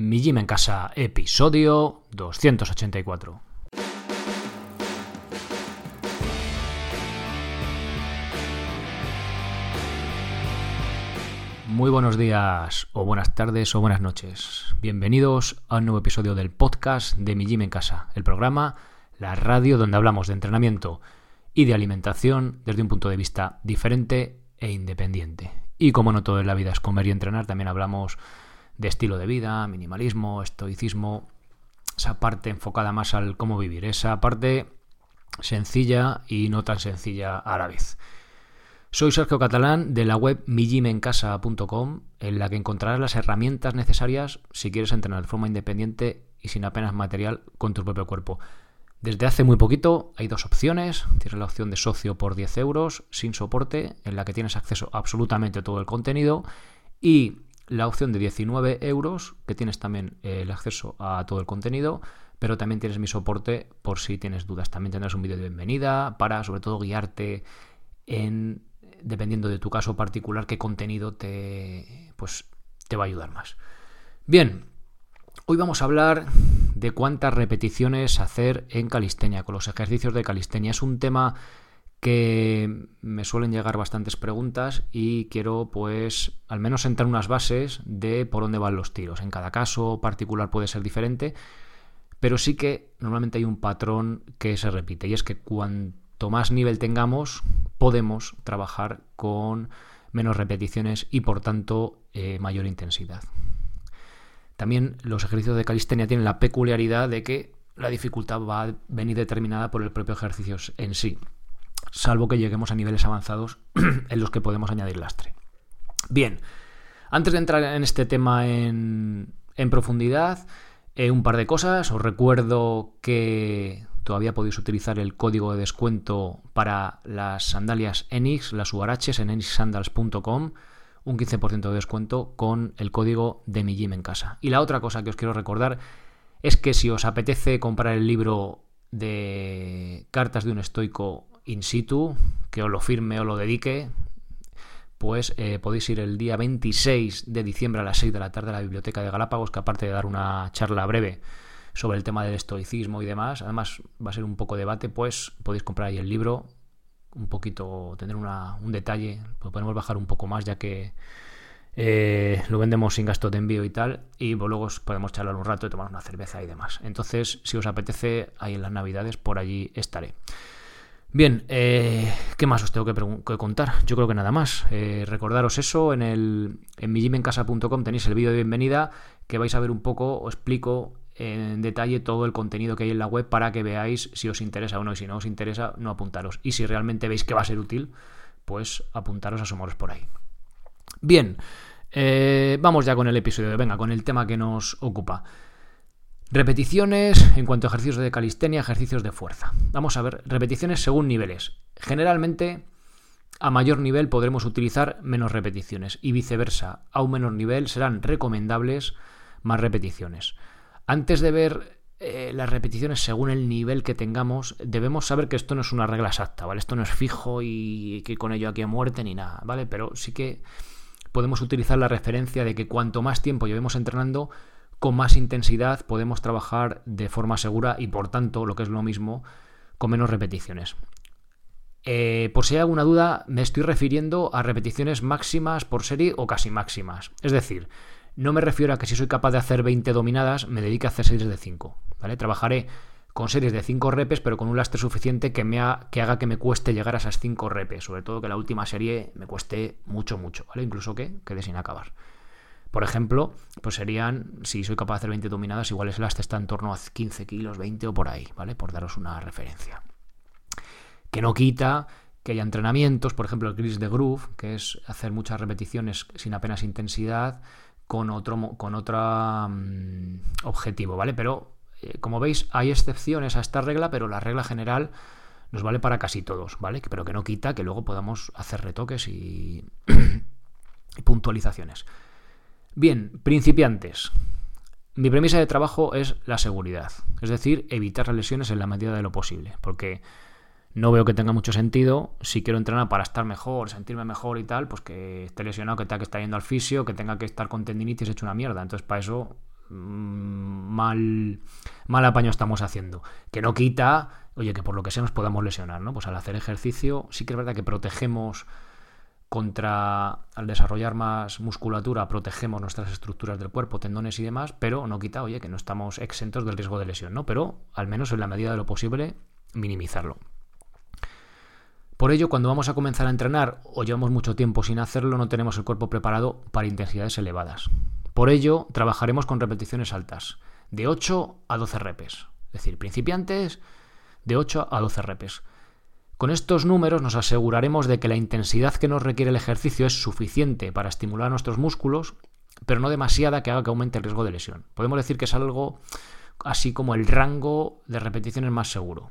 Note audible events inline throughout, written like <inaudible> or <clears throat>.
Mi Gym en Casa, episodio 284. Muy buenos días, o buenas tardes, o buenas noches. Bienvenidos a un nuevo episodio del podcast de Mi Gym en Casa, el programa, la radio donde hablamos de entrenamiento y de alimentación desde un punto de vista diferente e independiente. Y como no todo en la vida es comer y entrenar, también hablamos de estilo de vida, minimalismo, estoicismo, esa parte enfocada más al cómo vivir, esa parte sencilla y no tan sencilla a la vez. Soy Sergio Catalán de la web mijimencasa.com, en la que encontrarás las herramientas necesarias si quieres entrenar de forma independiente y sin apenas material con tu propio cuerpo. Desde hace muy poquito hay dos opciones. Tienes la opción de socio por 10 euros sin soporte, en la que tienes acceso a absolutamente todo el contenido, y la opción de 19 euros, que tienes también eh, el acceso a todo el contenido, pero también tienes mi soporte por si tienes dudas. También tendrás un vídeo de bienvenida para, sobre todo, guiarte en, dependiendo de tu caso particular, qué contenido te, pues, te va a ayudar más. Bien, hoy vamos a hablar de cuántas repeticiones hacer en calistenia, con los ejercicios de calistenia. Es un tema que me suelen llegar bastantes preguntas y quiero pues al menos entrar unas bases de por dónde van los tiros. En cada caso particular puede ser diferente, pero sí que normalmente hay un patrón que se repite y es que cuanto más nivel tengamos podemos trabajar con menos repeticiones y por tanto eh, mayor intensidad. También los ejercicios de calistenia tienen la peculiaridad de que la dificultad va a venir determinada por el propio ejercicio en sí salvo que lleguemos a niveles avanzados <clears throat> en los que podemos añadir lastre. Bien, antes de entrar en este tema en, profundidad, eh, un par de cosas. Os recuerdo que todavía podéis utilizar el código de descuento para las sandalias Enix, las Uaraches, en enixsandals.com, un 15% de descuento con el código de mi gym en casa. Y la otra cosa que os quiero recordar es que si os apetece comprar el libro de cartas de un estoico in situ, que os lo firme o lo dedique, pues eh, podéis ir el día 26 de diciembre a las 6 de la tarde a la Biblioteca de Galápagos, que aparte de dar una charla breve sobre el tema del estoicismo y demás, además va a ser un poco debate, pues podéis comprar ahí el libro, un poquito, tener un detalle, lo podemos bajar un poco más ya que eh, lo vendemos sin gasto de envío y tal, y luego podemos charlar un rato y tomar una cerveza y demás. Entonces, si os apetece, ahí en las navidades, por allí estaré. Bien, eh, ¿qué más os tengo que, contar? Yo creo que nada más. Eh, recordaros eso, en, el, en tenéis el vídeo de bienvenida que vais a ver un poco, os explico en detalle todo el contenido que hay en la web para que veáis si os interesa o no, y si no os interesa, no apuntaros. Y si realmente veis que va a ser útil, pues apuntaros a sumoros por ahí. Bien, eh, vamos ya con el episodio, venga, con el tema que nos ocupa. Repeticiones en cuanto a ejercicios de calistenia, ejercicios de fuerza. Vamos a ver, repeticiones según niveles. Generalmente, a mayor nivel podremos utilizar menos repeticiones y viceversa. A un menor nivel serán recomendables más repeticiones. Antes de ver eh, las repeticiones según el nivel que tengamos, debemos saber que esto no es una regla exacta, ¿vale? Esto no es fijo y que con ello aquí a muerte ni nada, ¿vale? Pero sí que podemos utilizar la referencia de que cuanto más tiempo llevemos entrenando, con más intensidad podemos trabajar de forma segura y por tanto, lo que es lo mismo, con menos repeticiones. Eh, por si hay alguna duda, me estoy refiriendo a repeticiones máximas por serie o casi máximas. Es decir, no me refiero a que si soy capaz de hacer 20 dominadas, me dedique a hacer series de 5. ¿vale? Trabajaré con series de 5 repes, pero con un lastre suficiente que, me haga que me cueste llegar a esas 5 repes. Sobre todo que la última serie me cueste mucho, mucho, ¿vale? Incluso que quede sin acabar. Por ejemplo, pues serían, si soy capaz de hacer 20 dominadas, igual el lastre está en torno a 15 kilos, 20 o por ahí, ¿vale? Por daros una referencia. Que no quita que haya entrenamientos, por ejemplo, el gris de groove, que es hacer muchas repeticiones sin apenas intensidad, con otro con otro mm, objetivo, ¿vale? Pero, eh, como veis, hay excepciones a esta regla, pero la regla general nos vale para casi todos, ¿vale? Pero que no quita que luego podamos hacer retoques y <clears throat> puntualizaciones. Bien, principiantes. Mi premisa de trabajo es la seguridad, es decir, evitar las lesiones en la medida de lo posible, porque no veo que tenga mucho sentido si quiero entrenar para estar mejor, sentirme mejor y tal, pues que esté lesionado, que tenga que estar yendo al fisio, que tenga que estar con tendinitis hecho una mierda. Entonces, para eso mm, mal, mal apaño estamos haciendo. Que no quita, oye, que por lo que sea nos podamos lesionar, ¿no? Pues al hacer ejercicio sí que es verdad que protegemos contra, al desarrollar más musculatura, protegemos nuestras estructuras del cuerpo, tendones y demás, pero no quita, oye, que no estamos exentos del riesgo de lesión, ¿no? Pero al menos en la medida de lo posible, minimizarlo. Por ello, cuando vamos a comenzar a entrenar o llevamos mucho tiempo sin hacerlo, no tenemos el cuerpo preparado para intensidades elevadas. Por ello, trabajaremos con repeticiones altas, de 8 a 12 repes. Es decir, principiantes, de 8 a 12 repes. Con estos números nos aseguraremos de que la intensidad que nos requiere el ejercicio es suficiente para estimular nuestros músculos, pero no demasiada que haga que aumente el riesgo de lesión. Podemos decir que es algo así como el rango de repeticiones más seguro.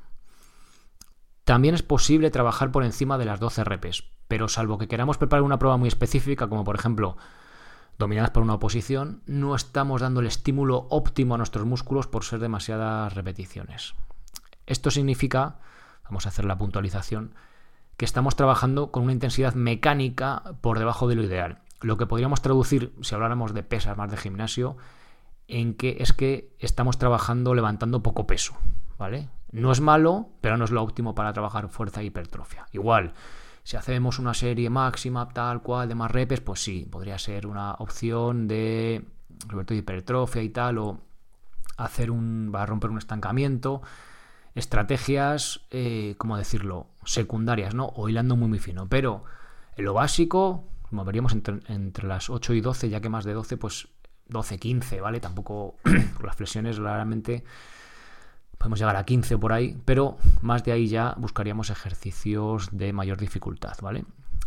También es posible trabajar por encima de las 12 repes, pero salvo que queramos preparar una prueba muy específica, como por ejemplo dominadas por una oposición, no estamos dando el estímulo óptimo a nuestros músculos por ser demasiadas repeticiones. Esto significa vamos a hacer la puntualización, que estamos trabajando con una intensidad mecánica por debajo de lo ideal. Lo que podríamos traducir, si habláramos de pesas más de gimnasio, en que es que estamos trabajando levantando poco peso, ¿vale? No es malo, pero no es lo óptimo para trabajar fuerza e hipertrofia. Igual, si hacemos una serie máxima tal cual de más repes, pues sí, podría ser una opción de sobre todo hipertrofia y tal o hacer un va a romper un estancamiento estrategias, eh, ¿cómo decirlo?, secundarias, ¿no? O hilando muy, muy fino. Pero en lo básico, moveríamos entre, entre las 8 y 12, ya que más de 12, pues 12, 15, ¿vale? Tampoco <clears throat> las flexiones claramente podemos llegar a 15 por ahí, pero más de ahí ya buscaríamos ejercicios de mayor dificultad, ¿vale?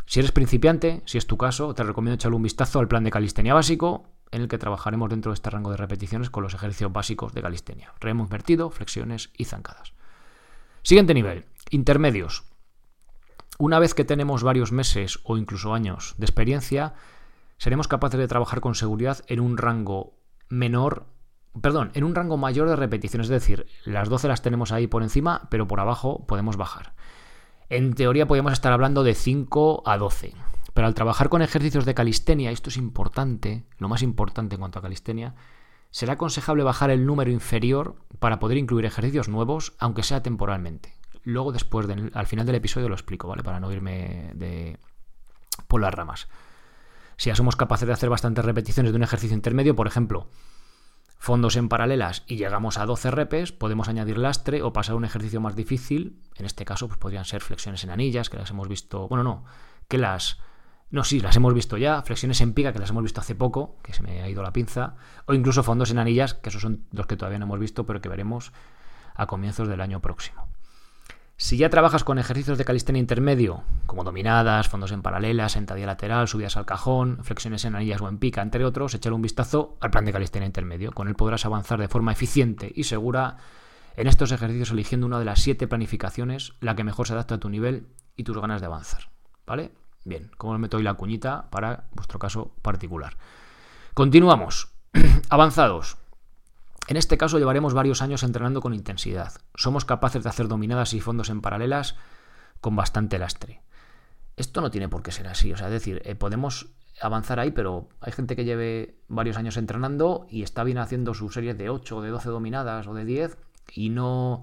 Si eres principiante, si es tu caso, te recomiendo echarle un vistazo al plan de calistenia básico, en el que trabajaremos dentro de este rango de repeticiones con los ejercicios básicos de calistenia, remo invertido, flexiones y zancadas. Siguiente nivel, intermedios. Una vez que tenemos varios meses o incluso años de experiencia, seremos capaces de trabajar con seguridad en un rango menor, perdón, en un rango mayor de repeticiones, es decir, las 12 las tenemos ahí por encima, pero por abajo podemos bajar. En teoría podríamos estar hablando de 5 a 12. Pero al trabajar con ejercicios de calistenia, esto es importante, lo más importante en cuanto a calistenia, será aconsejable bajar el número inferior para poder incluir ejercicios nuevos, aunque sea temporalmente. Luego, después, al final del episodio lo explico, ¿vale? Para no irme de, por las ramas. Si ya somos capaces de hacer bastantes repeticiones de un ejercicio intermedio, por ejemplo, fondos en paralelas y llegamos a 12 repes, podemos añadir lastre o pasar un ejercicio más difícil. En este caso, pues podrían ser flexiones en anillas, que las hemos visto. Bueno, no, que las no, sí, las hemos visto ya. Flexiones en pica, que las hemos visto hace poco, que se me ha ido la pinza. O incluso fondos en anillas, que esos son los que todavía no hemos visto, pero que veremos a comienzos del año próximo. Si ya trabajas con ejercicios de calistenia intermedio, como dominadas, fondos en paralela, sentadilla lateral, subidas al cajón, flexiones en anillas o en pica, entre otros, échale un vistazo al plan de calistenia intermedio. Con él podrás avanzar de forma eficiente y segura en estos ejercicios eligiendo una de las siete planificaciones, la que mejor se adapta a tu nivel y tus ganas de avanzar. ¿Vale? Bien, como meto hoy la cuñita para vuestro caso particular. Continuamos. <clears throat> Avanzados. En este caso llevaremos varios años entrenando con intensidad. Somos capaces de hacer dominadas y fondos en paralelas con bastante lastre. Esto no tiene por qué ser así. O sea, es decir, eh, podemos avanzar ahí, pero hay gente que lleve varios años entrenando y está bien haciendo sus series de 8 o de 12 dominadas o de 10 y no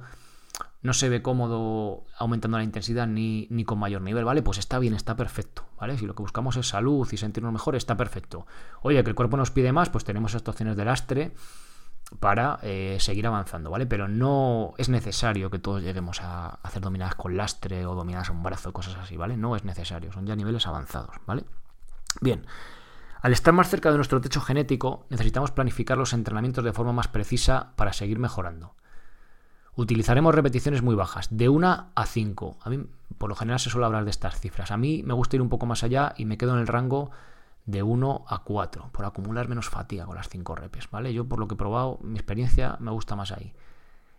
no se ve cómodo aumentando la intensidad ni, ni, con mayor nivel, ¿vale? Pues está bien, está perfecto, ¿vale? Si lo que buscamos es salud y sentirnos mejor, está perfecto. Oye, que el cuerpo nos pide más, pues tenemos estas opciones de lastre para eh, seguir avanzando, ¿vale? Pero no es necesario que todos lleguemos a hacer dominadas con lastre o dominadas a un brazo, cosas así, ¿vale? No es necesario, son ya niveles avanzados, ¿vale? Bien. Al estar más cerca de nuestro techo genético, necesitamos planificar los entrenamientos de forma más precisa para seguir mejorando. Utilizaremos repeticiones muy bajas, de 1 a 5. A mí, por lo general, se suele hablar de estas cifras. A mí me gusta ir un poco más allá y me quedo en el rango de 1 a 4, por acumular menos fatiga con las 5 repes, ¿vale? Yo, por lo que he probado, mi experiencia me gusta más ahí.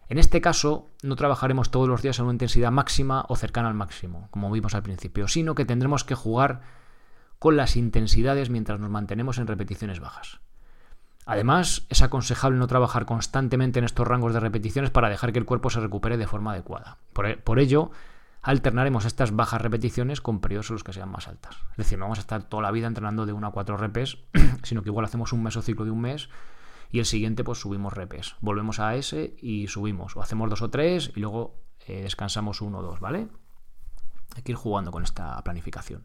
En este caso, no trabajaremos todos los días en una intensidad máxima o cercana al máximo, como vimos al principio, sino que tendremos que jugar con las intensidades mientras nos mantenemos en repeticiones bajas. Además, es aconsejable no trabajar constantemente en estos rangos de repeticiones para dejar que el cuerpo se recupere de forma adecuada. Por, e, ello, alternaremos estas bajas repeticiones con periodos en los que sean más altas. Es decir, no vamos a estar toda la vida entrenando de 1 a 4 repes, <clears throat> sino que igual hacemos un mesociclo de un mes y el siguiente pues subimos repes. Volvemos a ese y subimos. O hacemos dos o tres y luego eh, descansamos uno o dos, ¿vale? Hay que ir jugando con esta planificación.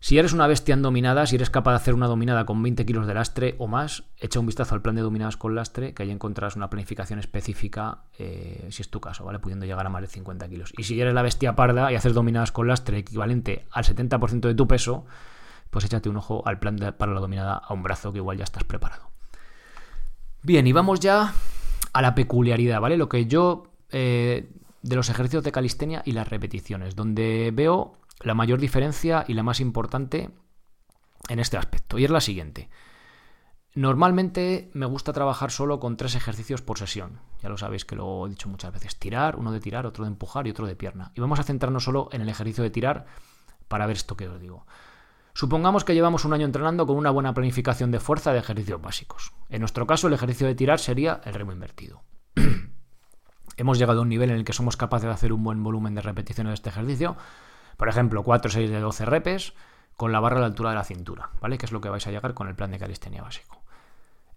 Si eres una bestia en dominadas, si eres capaz de hacer una dominada con 20 kilos de lastre o más, echa un vistazo al plan de dominadas con lastre, que ahí encontrarás una planificación específica, eh, si es tu caso, ¿vale? Pudiendo llegar a más de 50 kilos. Y si eres la bestia parda y haces dominadas con lastre equivalente al 70% de tu peso, pues échate un ojo al plan para la dominada a un brazo, que igual ya estás preparado. Bien, y vamos ya a la peculiaridad, ¿vale? Lo que yo... Eh, de los ejercicios de calistenia y las repeticiones, donde veo la mayor diferencia y la más importante en este aspecto. Y es la siguiente. Normalmente me gusta trabajar solo con tres ejercicios por sesión. Ya lo sabéis que lo he dicho muchas veces. Tirar, uno de tirar, otro de empujar y otro de pierna. Y vamos a centrarnos solo en el ejercicio de tirar para ver esto que os digo. Supongamos que llevamos un año entrenando con una buena planificación de fuerza de ejercicios básicos. En nuestro caso, el ejercicio de tirar sería el remo invertido. <clears throat> Hemos llegado a un nivel en el que somos capaces de hacer un buen volumen de repeticiones de este ejercicio, por ejemplo, 4 6 de 12 repes con la barra a la altura de la cintura, ¿vale? Que es lo que vais a llegar con el plan de calistenia básico.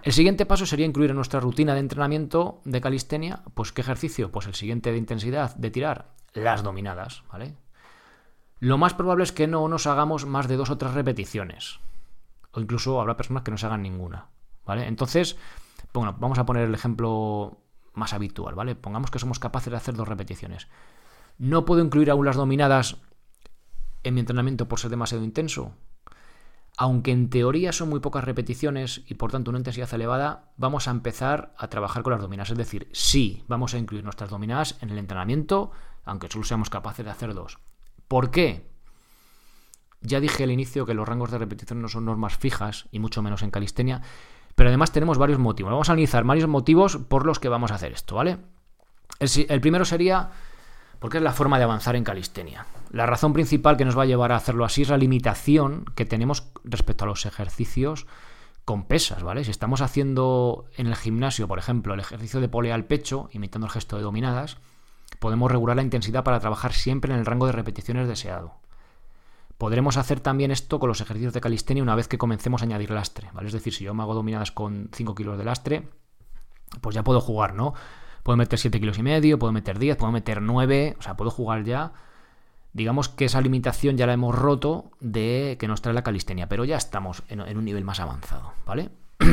El siguiente paso sería incluir en nuestra rutina de entrenamiento de calistenia, pues ¿qué ejercicio? Pues el siguiente de intensidad de tirar, las dominadas, ¿vale? Lo más probable es que no nos hagamos más de dos o tres repeticiones. O incluso habrá personas que no se hagan ninguna, ¿vale? Entonces, bueno, vamos a poner el ejemplo más habitual, ¿vale? Pongamos que somos capaces de hacer dos repeticiones. No puedo incluir aún las dominadas en mi entrenamiento por ser demasiado intenso? Aunque en teoría son muy pocas repeticiones y por tanto una intensidad elevada, vamos a empezar a trabajar con las dominadas. Es decir, sí, vamos a incluir nuestras dominadas en el entrenamiento, aunque solo seamos capaces de hacer dos. ¿Por qué? Ya dije al inicio que los rangos de repetición no son normas fijas y mucho menos en calistenia, pero además tenemos varios motivos. Vamos a analizar varios motivos por los que vamos a hacer esto, ¿vale? El, el primero sería porque es la forma de avanzar en calistenia. La razón principal que nos va a llevar a hacerlo así es la limitación que tenemos respecto a los ejercicios con pesas, ¿vale? Si estamos haciendo en el gimnasio, por ejemplo, el ejercicio de polea al pecho, imitando el gesto de dominadas, podemos regular la intensidad para trabajar siempre en el rango de repeticiones deseado. Podremos hacer también esto con los ejercicios de calistenia una vez que comencemos a añadir lastre, ¿vale? Es decir, si yo me hago dominadas con 5 kilos de lastre, pues ya puedo jugar, ¿no? Puedo meter 7 kilos y medio, puedo meter 10, puedo meter 9, o sea, puedo jugar ya. Digamos que esa limitación ya la hemos roto de que nos trae la calistenia, pero ya estamos en, un nivel más avanzado, ¿vale? <clears throat>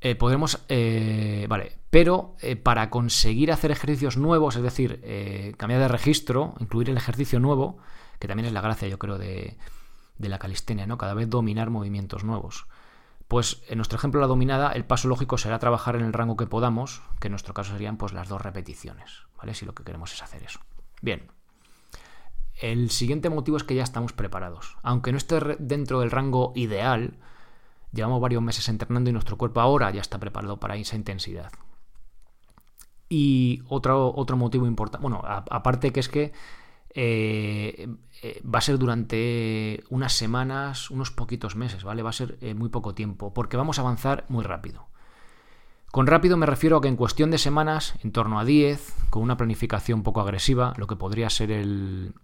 eh, podremos, eh, vale, pero eh, para conseguir hacer ejercicios nuevos, es decir, eh, cambiar de registro, incluir el ejercicio nuevo, que también es la gracia, yo creo, de, de la calistenia, ¿no? Cada vez dominar movimientos nuevos. Pues en nuestro ejemplo la dominada, el paso lógico será trabajar en el rango que podamos, que en nuestro caso serían pues las dos repeticiones, ¿vale? Si lo que queremos es hacer eso. Bien. El siguiente motivo es que ya estamos preparados. Aunque no esté dentro del rango ideal, llevamos varios meses entrenando y nuestro cuerpo ahora ya está preparado para esa intensidad. Y otro, otro motivo importante, bueno, aparte que es que eh, eh, va a ser durante unas semanas, unos poquitos meses, ¿vale? Va a ser eh, muy poco tiempo, porque vamos a avanzar muy rápido. Con rápido me refiero a que en cuestión de semanas, en torno a 10, con una planificación poco agresiva, lo que podría ser el,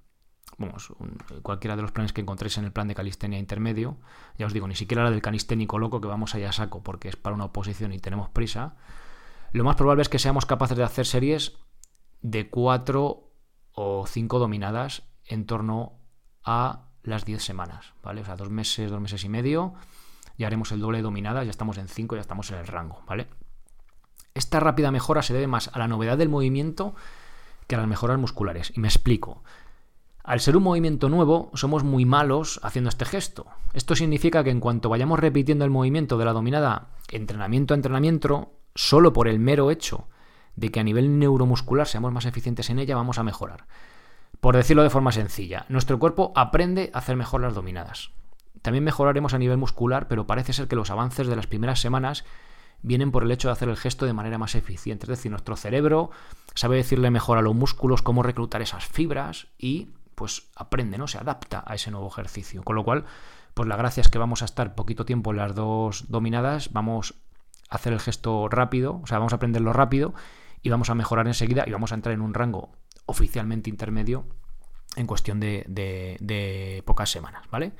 vamos, cualquiera de los planes que encontréis en el plan de calistenia intermedio, ya os digo, ni siquiera la del calisténico loco que vamos allá a saco porque es para una oposición y tenemos prisa, lo más probable es que seamos capaces de hacer series de 4 o cinco dominadas en torno a las 10 semanas, ¿vale? O sea, dos meses, dos meses y medio, ya haremos el doble de dominadas, ya estamos en 5, ya estamos en el rango, ¿vale? Esta rápida mejora se debe más a la novedad del movimiento que a las mejoras musculares. Y me explico. Al ser un movimiento nuevo, somos muy malos haciendo este gesto. Esto significa que en cuanto vayamos repitiendo el movimiento de la dominada entrenamiento a entrenamiento, solo por el mero hecho de que a nivel neuromuscular seamos más eficientes en ella, vamos a mejorar. Por decirlo de forma sencilla, nuestro cuerpo aprende a hacer mejor las dominadas. También mejoraremos a nivel muscular, pero parece ser que los avances de las primeras semanas vienen por el hecho de hacer el gesto de manera más eficiente. Es decir, nuestro cerebro sabe decirle mejor a los músculos cómo reclutar esas fibras y pues aprende, ¿no? Se adapta a ese nuevo ejercicio. Con lo cual, pues la gracia es que vamos a estar poquito tiempo en las dos dominadas, vamos a hacer el gesto rápido, o sea, vamos a aprenderlo rápido y vamos a mejorar enseguida y vamos a entrar en un rango oficialmente intermedio en cuestión de, pocas semanas, ¿vale?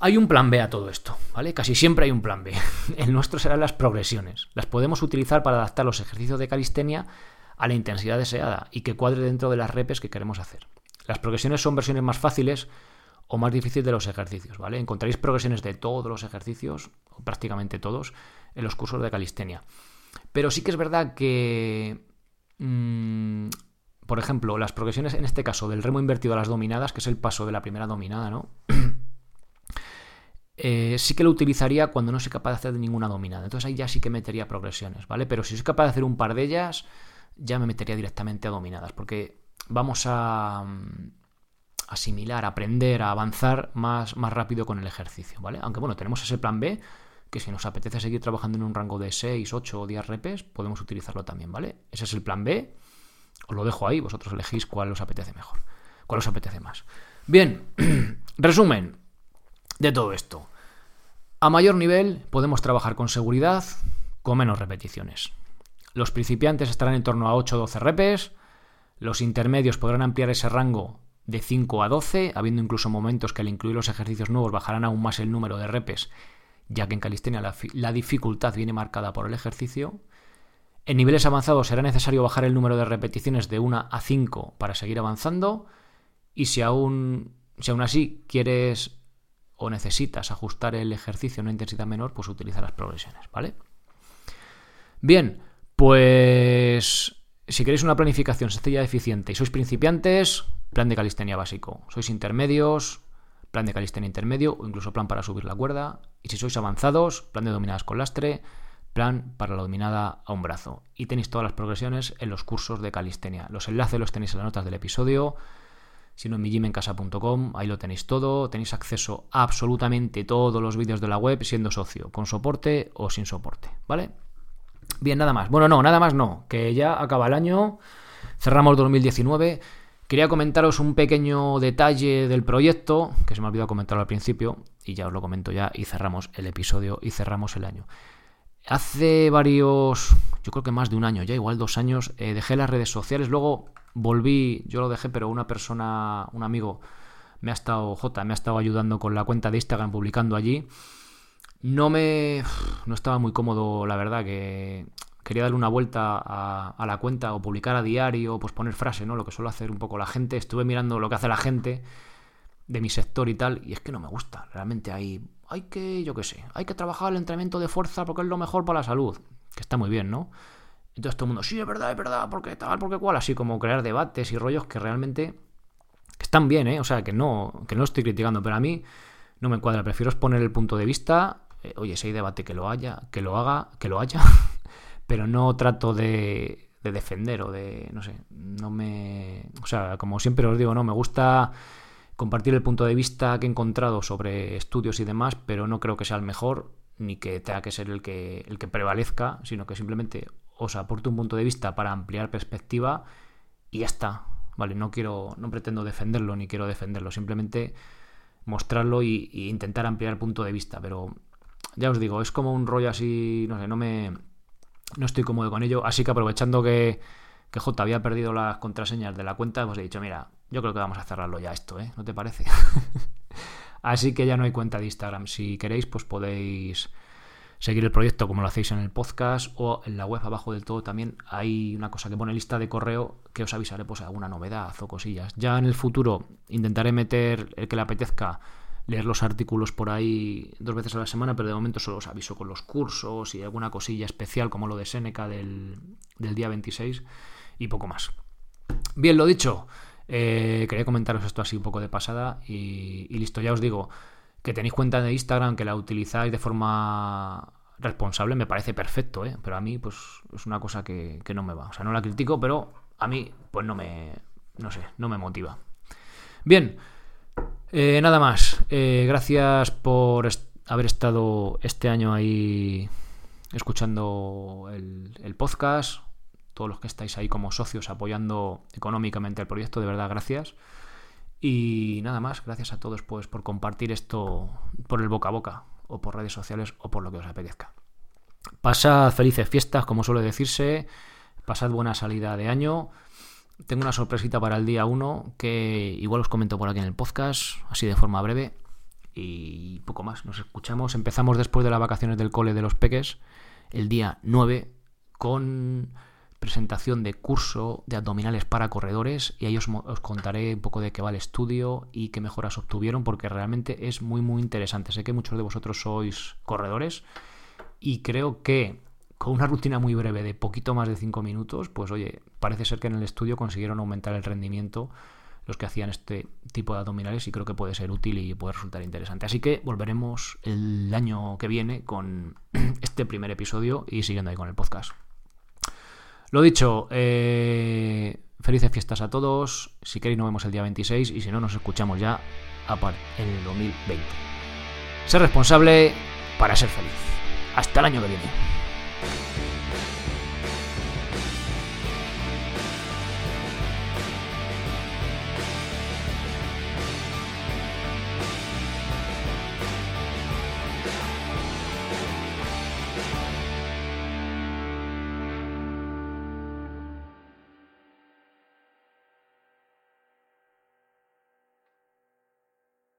Hay un plan B a todo esto, ¿vale? Casi siempre hay un plan B. <laughs> El nuestro serán las progresiones. Las podemos utilizar para adaptar los ejercicios de calistenia a la intensidad deseada y que cuadre dentro de las repes que queremos hacer. Las progresiones son versiones más fáciles o más difíciles de los ejercicios, ¿vale? Encontraréis progresiones de todos los ejercicios, prácticamente todos, en los cursos de calistenia. Pero sí que es verdad que, mm, por ejemplo, las progresiones, en este caso, del remo invertido a las dominadas, que es el paso de la primera dominada, ¿no? <clears throat> Eh, sí que lo utilizaría cuando no soy capaz de hacer ninguna dominada. Entonces ahí ya sí que metería progresiones, ¿vale? Pero si soy capaz de hacer un par de ellas, ya me metería directamente a dominadas, porque vamos a mm, asimilar, aprender, a avanzar más, más rápido con el ejercicio, ¿vale? Aunque bueno, tenemos ese plan B, que si nos apetece seguir trabajando en un rango de 6, 8 o 10 repes, podemos utilizarlo también, ¿vale? Ese es el plan B, os lo dejo ahí, vosotros elegís cuál os apetece mejor, cuál os apetece más. Bien, <clears throat> resumen de todo esto. A mayor nivel podemos trabajar con seguridad, con menos repeticiones. Los principiantes estarán en torno a 8 o 12 repes. Los intermedios podrán ampliar ese rango de 5 a 12, habiendo incluso momentos que al incluir los ejercicios nuevos bajarán aún más el número de repes, ya que en calistenia la, dificultad viene marcada por el ejercicio. En niveles avanzados será necesario bajar el número de repeticiones de 1 a 5 para seguir avanzando. Y si aún, si aún así quieres o necesitas ajustar el ejercicio a una intensidad menor, pues utiliza las progresiones, ¿vale? Bien, pues si queréis una planificación sencilla y eficiente y sois principiantes, plan de calistenia básico. Sois intermedios, plan de calistenia intermedio o incluso plan para subir la cuerda. Y si sois avanzados, plan de dominadas con lastre, plan para la dominada a un brazo. Y tenéis todas las progresiones en los cursos de calistenia. Los enlaces los tenéis en las notas del episodio, sino en mijimencasa.com, ahí lo tenéis todo, tenéis acceso a absolutamente todos los vídeos de la web siendo socio, con soporte o sin soporte, ¿vale? Bien, nada más. Bueno, no, nada más no, que ya acaba el año, cerramos 2019. Quería comentaros un pequeño detalle del proyecto, que se me ha olvidado comentarlo al principio, y ya os lo comento ya, y cerramos el episodio y cerramos el año. Hace varios, yo creo que más de un año, ya igual dos años, eh, dejé las redes sociales, luego volví, yo lo dejé, pero una persona, un amigo, me ha estado, J, me ha estado ayudando con la cuenta de Instagram publicando allí. No me. No estaba muy cómodo, la verdad, que quería darle una vuelta a, la cuenta o publicar a diario, pues poner frase, ¿no? Lo que suele hacer un poco la gente. Estuve mirando lo que hace la gente de mi sector y tal, y es que no me gusta. Realmente hay, hay que, yo qué sé, hay que trabajar el entrenamiento de fuerza porque es lo mejor para la salud. Que está muy bien, ¿no? Entonces todo el mundo, sí, es verdad, es verdad, porque tal, porque cual, así como crear debates y rollos que realmente están bien, ¿eh? O sea, que no, que no estoy criticando, pero a mí no me cuadra. Prefiero exponer el punto de vista eh, oye, si hay debate que lo haya, que lo haga, que lo haya, <laughs> pero no trato de, defender o de, no sé, no me... O sea, como siempre os digo, no, me gusta compartir el punto de vista que he encontrado sobre estudios y demás, pero no creo que sea el mejor ni que tenga que ser el que, el que prevalezca, sino que simplemente os aporte un punto de vista para ampliar perspectiva y ya está. Vale, no quiero, no pretendo defenderlo ni quiero defenderlo, simplemente mostrarlo e intentar ampliar el punto de vista, pero ya os digo, es como un rollo así, no sé, no me... No estoy cómodo con ello, así que aprovechando que, que J había perdido las contraseñas de la cuenta, pues he dicho, mira, yo creo que vamos a cerrarlo ya esto, ¿eh? ¿No te parece? <laughs> así que ya no hay cuenta de Instagram. Si queréis, pues podéis seguir el proyecto como lo hacéis en el podcast o en la web abajo del todo también hay una cosa que pone lista de correo que os avisaré pues alguna novedad o cosillas. Ya en el futuro intentaré meter el que le apetezca leer los artículos por ahí dos veces a la semana, pero de momento solo os aviso con los cursos y alguna cosilla especial como lo de Seneca del, día 26 y poco más. Bien, lo dicho, eh, quería comentaros esto así un poco de pasada y, listo, ya os digo que tenéis cuenta de Instagram, que la utilizáis de forma responsable, me parece perfecto, ¿eh? pero a mí pues es una cosa que, que no me va. O sea, no la critico, pero a mí pues no me, no sé, no me motiva. Bien, eh, nada más. Eh, gracias por haber estado este año ahí escuchando el, podcast. Todos los que estáis ahí como socios apoyando económicamente el proyecto, de verdad, gracias. Y nada más, gracias a todos pues por compartir esto por el boca a boca, o por redes sociales, o por lo que os apetezca. Pasad felices fiestas, como suele decirse. Pasad buena salida de año. Tengo una sorpresita para el día 1 que igual os comento por aquí en el podcast, así de forma breve. y poco más. Nos escuchamos, empezamos después de las vacaciones del cole de los peques, el día 9, con presentación de curso de abdominales para corredores y ahí os, os, contaré un poco de qué va el estudio y qué mejoras obtuvieron porque realmente es muy muy interesante. Sé que muchos de vosotros sois corredores y creo que con una rutina muy breve de poquito más de 5 minutos, pues oye, parece ser que en el estudio consiguieron aumentar el rendimiento los que hacían este tipo de abdominales y creo que puede ser útil y puede resultar interesante. Así que volveremos el año que viene con <clears throat> este primer episodio y siguiendo ahí con el podcast. Lo dicho, eh, felices fiestas a todos. Si queréis nos vemos el día 26 y si no nos escuchamos ya en el 2020. Ser responsable para ser feliz. Hasta el año que viene. Bye.